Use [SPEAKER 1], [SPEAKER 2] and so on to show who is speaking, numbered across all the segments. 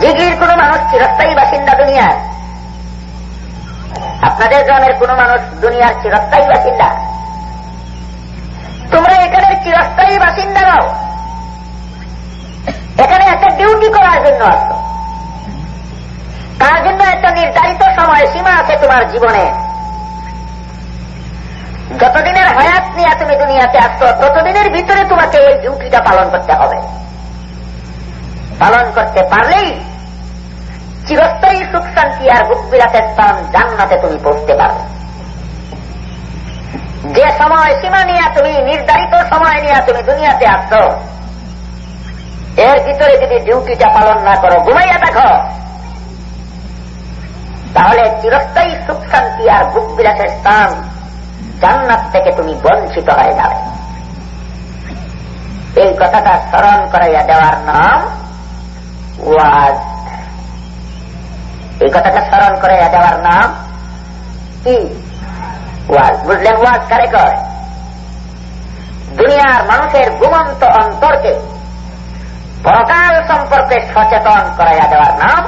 [SPEAKER 1] জিগির কোন মানুষ চিরস্থায়ী বাসিন্দা দুনিয়ার। আপনাদের গ্রামের কোন মানুষ দুনিয়ার চিরস্থায়ী বাসিন্দা। তোমরা এখানের চিরস্থায়ী বাসিন্দা নাও। এখানে একটা ডিউটি করার জন্য আসো। তার জন্য একটা নির্ধারিত সময় সীমা আছে তোমার জীবনে। যতদিনের হায়াত নিয়ে তুমি দুনিয়াতে আসছো ততদিনের ভিতরে তোমাকে এই ডিউটিটা পালন করতে হবে। পালন করতে পারলেই চিরস্থায়ী সুখ শান্তি আর বুকবিলাতের স্থান জান্নাতে তুমি পৌঁছতে পারবে। যে সময় সীমা নিয়ে তুমি, নির্ধারিত সময় নিয়ে তুমি দুনিয়াতে আসছো, এর ভিতরে যদি ডিউটিটা পালন না করো, ঘুমাইয়া দেখো তাহলে চিরস্থায়ী সুখ শান্তি আর বুক বিলাসের স্থান জান্নাত থেকে তুমি বঞ্চিত হয়ে যাবে। এই কথাটা স্মরণ করাইয়া দেওয়ার নাম ওয়াজ। এই কথাটা স্মরণ করাইয়া দেওয়ার নাম কি? ওয়াজ। বুঝলেন ওয়াজ কারে কয়? দুনিয়ার মানুষের ঘুমন্ত অন্তরকে পরকাল সম্পর্কে সচেতন করাইয়া দেওয়ার নাম,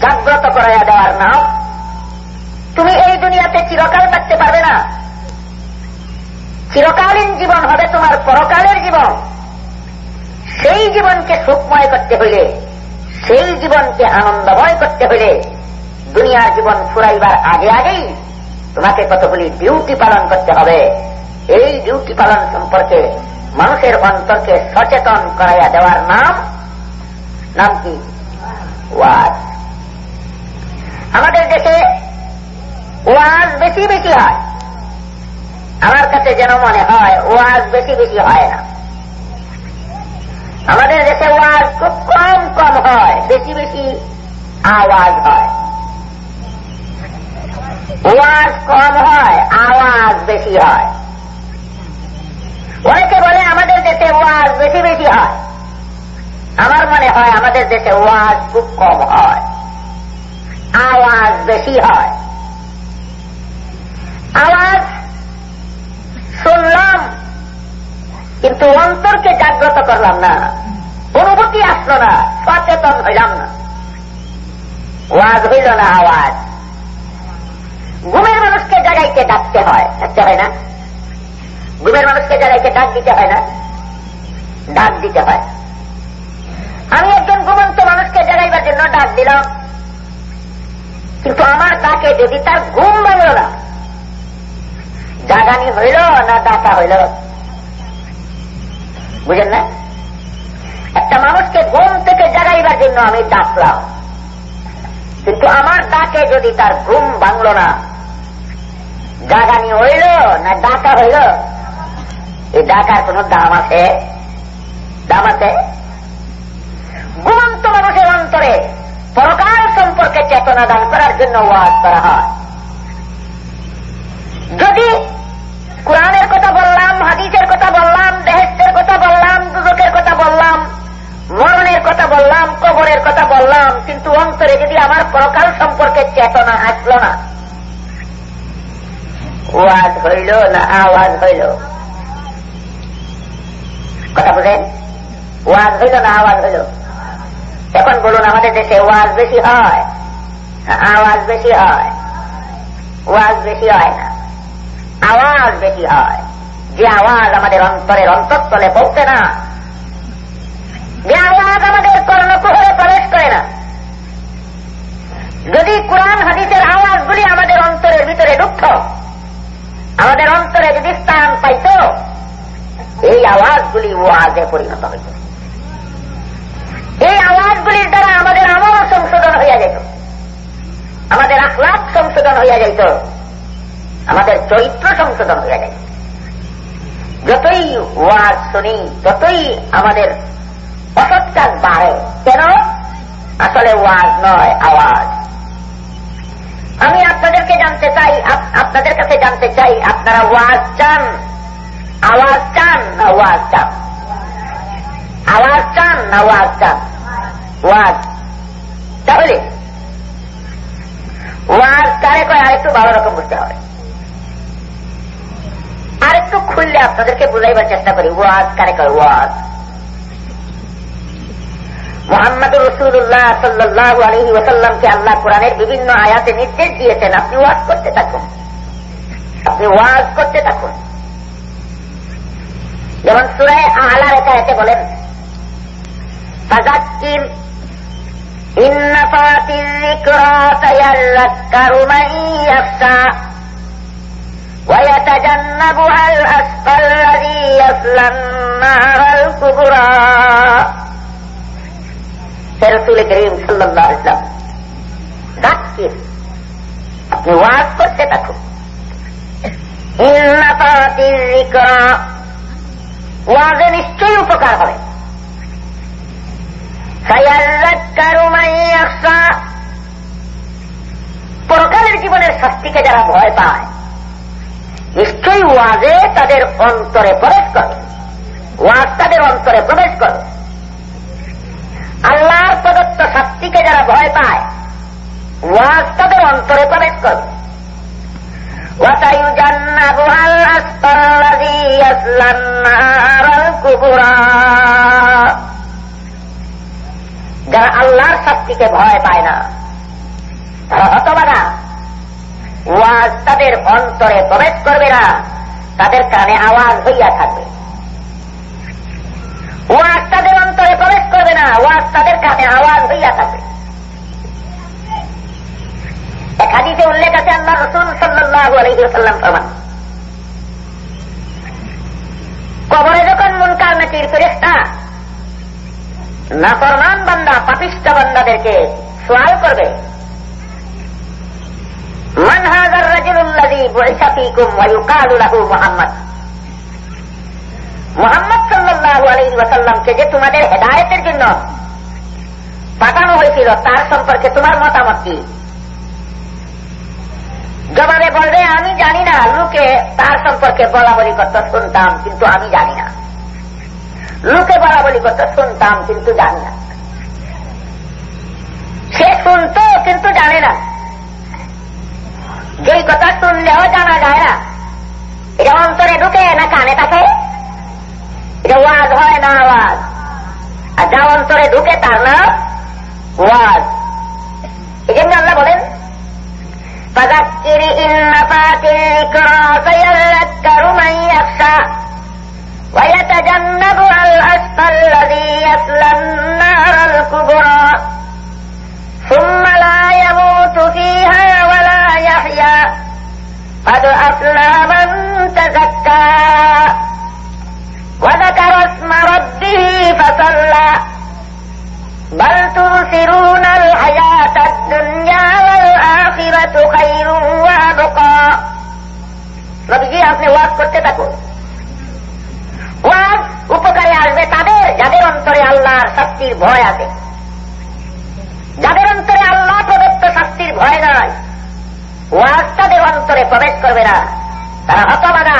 [SPEAKER 1] জাগ্রত করাইয়া দেওয়ার নাম, তুমি এই দুনিয়াতে চিরকাল থাকতে পারবে না। চিরকালীন জীবন হবে তোমার পরকালের জীবন। সেই জীবনকে সুখময় করতে হইলে সেই জীবনকে আনন্দময় করতে হইলে দুনিয়ার জীবন ফুরাইবার আগে আগেই তোমাকে কতগুলি ডিউটি পালন করতে হবে। এই ডিউটি পালন সম্পর্কে মানুষের অন্তরকে সচেতন করাইয়া দেওয়ার নাম নাম কি? ওয়াজ। আমাদের দেশে ওয়াজ বেশি বেশি হয়। আমার কাছে যেন মনে হয়, ওয়াজ বেশি বেশি হয় না। আমাদের দেশে ওয়াজ খুব কম কম হয়, বেশি বেশি আওয়াজ হয়। ওয়াজ কম হয়, আওয়াজ বেশি হয়। অনেকে বলে আমাদের দেশে ওয়াজ বেশি বেশি হয়। আমার মনে হয় আমাদের দেশে ওয়াজ খুব কম হয়, আওয়াজ বেশি হয়। আওয়াজ শুনলাম কিন্তু অন্তরকে জাগ্রত করলাম না। অনুভূতি আসলো না, সচেতন হইলাম না। ওয়াজ হইল না আওয়াজ। ঘুমের মানুষকে জাগাইতে ডাকতে হয় ডাকতে হয় না। ঘুমের মানুষকে জাগাইতে ডাক দিতে হয় না, ডাক দিতে হয়। আমি একজন ঘুমন্ত মানুষকে জাগাইবার জন্য ডাক দিলাম। কিন্তু আমার ডাকে যদি তার ঘুম ভাঙল না, জাগানি হইল না ডাকা হইল? বুঝেন না একটা মানুষকে ঘুম থেকে জাগাইবার জন্য আমি ডাকলাম কিন্তু আমার ডাকে যদি তার ঘুম ভাঙল না, জাগানি হইল না ডাকা হইল? এই ডাকার কোন দাম আছে? দাম আছে? ঘুমন্ত মানুষের অন্তরে পরকাল সম্পর্কে চেতনা দান করার জন্য ওয়াজ করা হয়। যদি কোরআনের কথা বললাম, হাদিসের কথা বললাম বললাম কবরের কথা বললাম, কিন্তু অন্তরে যদি আমার পরকাল সম্পর্কে চেতনা আসল না। ওয়াজ হইল না আওয়াজ হইল? কথা বুঝেন? ওয়াজ হইল না আওয়াজ হইল? এখন বলুন আমাদের দেশে ওয়াজ বেশি হয় আওয়াজ বেশি হয়? ওয়াজ বেশি হয় না? আওয়াজ বেশি হয়। যে আওয়াজ আমাদের অন্তরের অন্তঃস্থলে পৌঁছে না যে আওয়াজ আমাদের কর্ণকুহরে প্রবেশ করে না। যদি কোরআন হাদিসের আওয়াজগুলি আমাদের অন্তরের ভিতরে ঢুকত আমাদের অন্তরে যদি স্থান পাইত, এই আওয়াজগুলি ওয়াজে পরিণত হইত। এই আওয়াজগুলির দ্বারা আমাদের আমল সংশোধন হইয়া যেত আমাদের আখলাপ সংশোধন হইয়া যাইত। আমাদের চরিত্র সংশোধন হইয়া যায় যতই ওয়াজ শুনি, ততই আমাদের অসৎ কাজ বাড়ে কেন? আসলে ওয়াজ নয়, আওয়াজ। আমি আপনাদেরকে জানতে চাই আপনাদের কাছে জানতে চাই, আপনারা ওয়াজ চান? আওয়াজ চান না ওয়াজ চান? আওয়াজ চান না ওয়াজ চান? ওয়াজ। তাহলে? ওয়াজ কারে কয়? আরেকটু ভালো রকম বুঝতে হবে। আরেকটু খুললে আপনাদেরকে বুঝাইবার চেষ্টা করি, ওয়াজ কারে কয়? ওয়াজ। মোহাম্মদ রসুল্লাহ সাল্লাহ আলহি ওসাল্লামকে আল্লাহ কোরআনের বিভিন্ন আয়াতে নির্দেশ দিয়েছেন আপনি ওয়াজ করতে থাকুন আপনি ওয়াজ করতে থাকুন যেমন সুরায় আলার এটা এতে বলেন ফাজাক্কির إن فات الذكرى سيذكر من يخشى ويتجنبها الأشقى الذي يصلى النار الكبرى রসুল করিম সাল্লাহ ইসলাম জাকির আপনি ওয়াজ করতে থাকুন ওয়াজে নিশ্চয়ই উপকার হবে পরকালের জীবনের শাস্তিকে যারা ভয় পায় নিশ্চয়ই ওয়াজে তাদের অন্তরে প্রবেশ করে ওয়াজ তাদের অন্তরে প্রবেশ করে আল্লাহ শাস্তিকে যারা ভয় পায়, ওয়াজ তাদের অন্তরে প্রবেশ করবে। যারা আল্লাহর শক্তিকে ভয় পায় না, তারা হতবাগা। ওয়াজ তাদের অন্তরে প্রবেশ করবে না, তাদের কানে আওয়াজ হইয়া থাকবে। প্রবেশ করবে না ওয়াজ তাদের কানে, আওয়াজ হইয়া থাকবে এক হাদিসে উল্লেখ আছে আল্লাহ রসুল সাল্লাহ আলহিসাল্লাম ফরমান কবরে যখন মুনকার নাকির ফেরেস্তা নাফরমান বান্দা পাপিষ্টা বান্দাদেরকে সোয়াল করবে মানহাজার রাজুল্লাদি বৈশাফিকুম ওয়ায়ুকালুলাহু মোহাম্মদ মোহাম্মদ সাল্লাল্লাহু আলাইহি ওয়াসাল্লামকে যে তোমাদের হেদায়েতের জন্য পাঠানো হয়েছিল, তার সম্পর্কে তোমার মতামত কি? জবাবে বলবে, আমি জানি না, লোকে তার সম্পর্কে বলা বলি করতে, শুনতাম, কিন্তু আমি জানি না। লোকে বলা বলি করতে, শুনতাম, কিন্তু জানি না। সে শুনত, কিন্তু জানে না। যেই কথা শুনলেও জানা যায় না। এটা অন্তরে ঢুকে না কানে থাকে এটা ওয়াজ হয় না আওয়াজ আর যা অন্তরে ঢুকে তার না ওয়াজ এই জন্য আল্লাহ বলেন فذكر إن نفات الذكرى سيذكر من يخشى ويتجنبها الأشقى الذي يصلى النار الكبرى ثم لا يموت فيها ولا يحيا قد أفلى من تزكى শাস্তির ভয় আছে। যাদের অন্তরে আল্লাহ প্রদত্ত শাস্তির ভয় নয় ওয়াজ তাদের অন্তরে প্রবেশ করবে না। তারা হতবাদা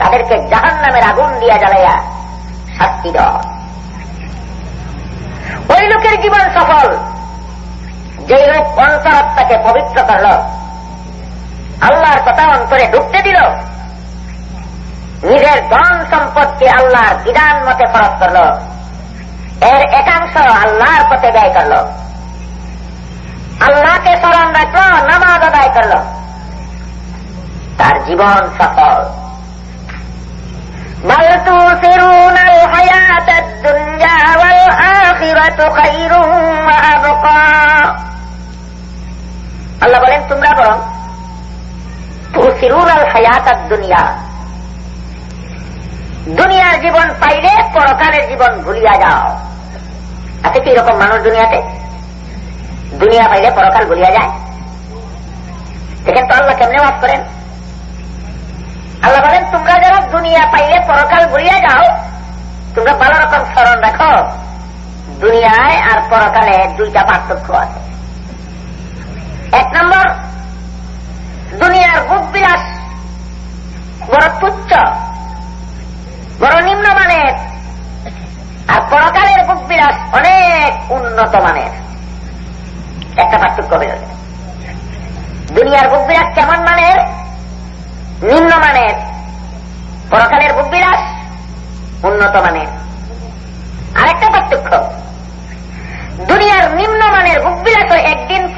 [SPEAKER 1] তাদেরকে জাহান নামের আগুন দিয়া জ্বালাইয়া শাস্তি দেওয়া ওই লোকের জীবন সফল। যে লোক অন্তরাত্মাকে পবিত্র করল, আল্লাহর কথা অন্তরে ঢুকতে দিল, নিজের ধন সম্পদকে আল্লাহর বিধান মতে খরচ করল। এর একাংশ আল্লাহর পথে ব্যয় করল আল্লাহকে স্মরণ রাখল নামাজ আদায় করল তার জীবন সফল بل تؤثرون الحياة الدنيا والآخرة خير وأبقى আল্লাহ বলেন তোমরা বরং তুসিরুন আল হায়াত দুনিয়া দুনিয়ার জীবন পাইলে পরকালের জীবন ভুলিয়া যাও। আছে কি এরকম মানুষ দুনিয়াতে? দুনিয়া পাইলে পরকাল ভুলিয়া যায়। দেখেন তো আল্লাহ কেমনে বাস করেন? আল্লাহ বলেন, তোমরা যারা দুনিয়া পাইলে পরকাল ভুলিয়া যাও, তোমরা ভালো রকম স্মরণ রাখো। দুনিয়ায় আর পরকালে দুইটা পার্থক্য আছে। এক নম্বর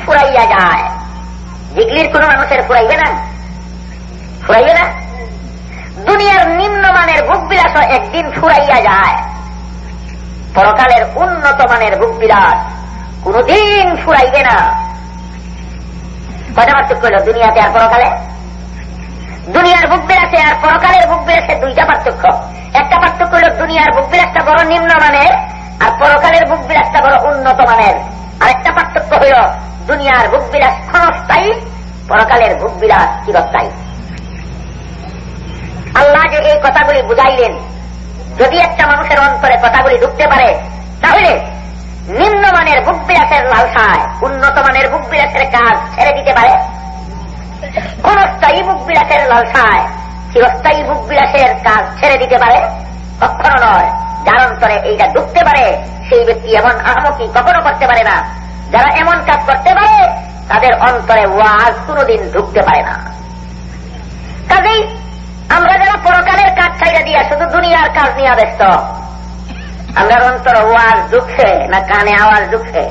[SPEAKER 1] ফুরাইয়া যায়। ডিগ্রির কোন মানুষের ফুরাইবে না? ফুরাইবে না? দুনিয়ার নিম্নমানের ভোগ বিলাস একদিন ফুরাইয়া যায়। পরকালের উন্নত মানের বিলাস কোনদিন ফুরাইবে না। কয়টা পার্থক্য হল দুনিয়াতে আর পরকালে? দুনিয়ার বুক বিলাসে আর পরকালের বুক বিলাসে দুইটা পার্থক্য। একটা পার্থক্য হল দুনিয়ার বুক বিলাসটা বড় নিম্ন নিম্নমানের, আর পরকালের বুক বড় উন্নত মানের। আর একটা পার্থক্য হইল দুনিয়ার বুক বিলাস ক্ষণস্থায়ী, পরকালের বুক বিলাস চিরস্থায়ী। আল্লাহ যে এই কথাগুলি বুঝাইলেন, যদি একটা মানুষের অন্তরে কথাগুলি ঢুকতে পারে, তাহলে নিম্নমানের বুক বিলাসের লালসায়, উন্নত মানের বুক বিলাসের কাজ ছেড়ে দিতে পারে। কোন স্থায়ী বুক বিলাসের লালসায়, চিরস্থায়ী বুক বিলাসের কাজ ছেড়ে দিতে পারে। কখনো নয়, যার অন্তরে এইটা ঢুকতে পারে সেই ব্যক্তি এমন আহমকি কখনো করতে পারে না। যারা এমন কাজ করতে পারে, তাদের অন্তরে ওয়াজ কোনদিন ঢুকতে পারে না। কাজেই আমরা যারা পরকালের কাজ ছাইড়া দিয়া শুধু দুনিয়ার কাজ নিয়ে ব্যস্ত। আমরা অন্তর ওয়াজ ঢুকছে না কানে আওয়াজ ঢুকছে?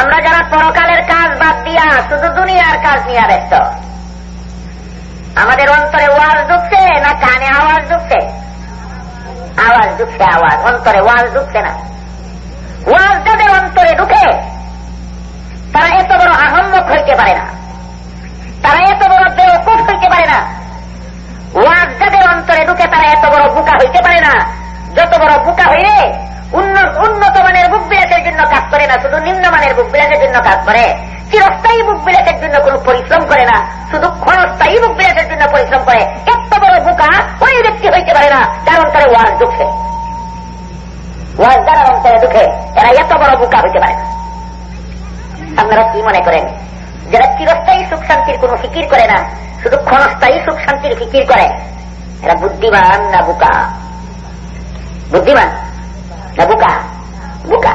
[SPEAKER 1] আমরা যারা পরকালের কাজ বাদ দিয়া শুধু দুনিয়ার কাজ নিয়ে ব্যস্ত, আমাদের অন্তরে ওয়াজ ঢুকছে না কানে আওয়াজ ঢুকছে? আওয়াজ ঢুকছে আওয়াজ, অন্তরে ওয়াজ ঢুকছে না। ওয়াজ যাদের অন্তরে ঢুকে, তারা এত বড় আহম্মক হইতে পারে না। তারা এত বড় বেওকুফ হইতে পারে না। ওয়াজ যাদের অন্তরে ঢুকে, তারা এত বড় বুকা হইতে পারে না। যত বড় বুকা হইলে উন্নত মানের বুক বিলাসের জন্য কাজ করে না, শুধু নিম্নমানের বুক বিলাসের জন্য কাজ করে। চিরস্থায়ী বুক বিলাসের জন্য কোন পরিশ্রম করে না। শুধু ক্ষণস্থায়ী বুক বিলাসের জন্য পরিশ্রম করে। এত বড় বুকা ওই ব্যক্তি হইতে পারে না, যার অন্তরে ওয়াজ ঢুকছে। ওয়াজ যারা অন্তরে ঢুকে, এরা এত বড় বুকা হইতে পারে না। আপনারা কি মনে করেন? যারা চিরস্থায়ী সুখ শান্তির কোন ফিকির করে না, শুধু ক্ষণস্থায়ী সুখ শান্তির ফিকির করে, এরা বুদ্ধিমান না বুকা? বুদ্ধিমান না বুকা? বুকা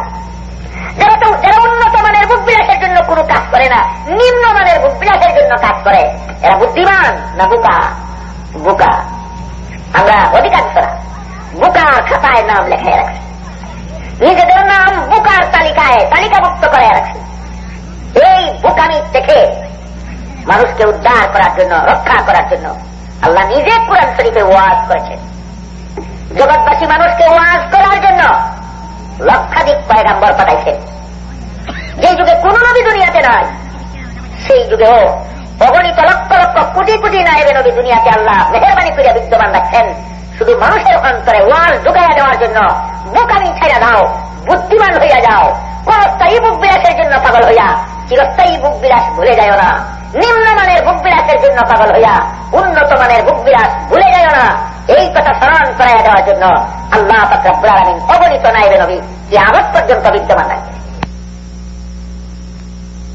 [SPEAKER 1] যারা তো যারা উন্নত মানের বুক বিলাসের জন্য কোনো কাজ করে না নিম্ন মানের বিলাসের জন্য কাজ করে। এরা বুদ্ধিমান না বুকা? বুকা। আমরা অধিকাংশরা বুকার খাতায় নাম লেখায় রাখছি। নিজেদের নাম বুকার তালিকায় তালিকাভুক্ত করে রাখছি। এই বোকামি থেকে মানুষকে উদ্ধার করার জন্য, রক্ষা করার জন্য আল্লাহ নিজে কোরআন শরীফে ওয়াজ করেছেন। জগৎবাসী মানুষকে ওয়াজ করার জন্য লক্ষাধিক পয়গাম্বর পাঠাইছেন। যে যুগে কোন নবী দুনিয়াতে নয় সেই যুগেও অগণিত লক্ষ লক্ষ কোটি কোটি নায়েবে নবী দুনিয়াতে আল্লাহ মেহরবানি করিয়া বিদ্যমান রাখছেন। শুধু মানুষের অন্তরে ওয়াজ ঢুকাইয়া দেওয়ার জন্য বোকামি ছেড়া দাও, বুদ্ধিমান হইয়া যাও। কোন স্থায়ী বুক বিলাসের জন্য পাগল হইয়া, চিরস্থায়ী বুক বিলাস ভুলে যায় না। নিম্নমানের বুক বিলাসের জন্য পাগল হইয়া উন্নত মানের বুক বিলাস ভুলে যায় না। এই কথা স্মরণ করাইয়া দেওয়ার জন্য আল্লাহ পাত্রা অগণিত নাইবে নবী কি আগত পর্যন্ত বিদ্যমান রাখবে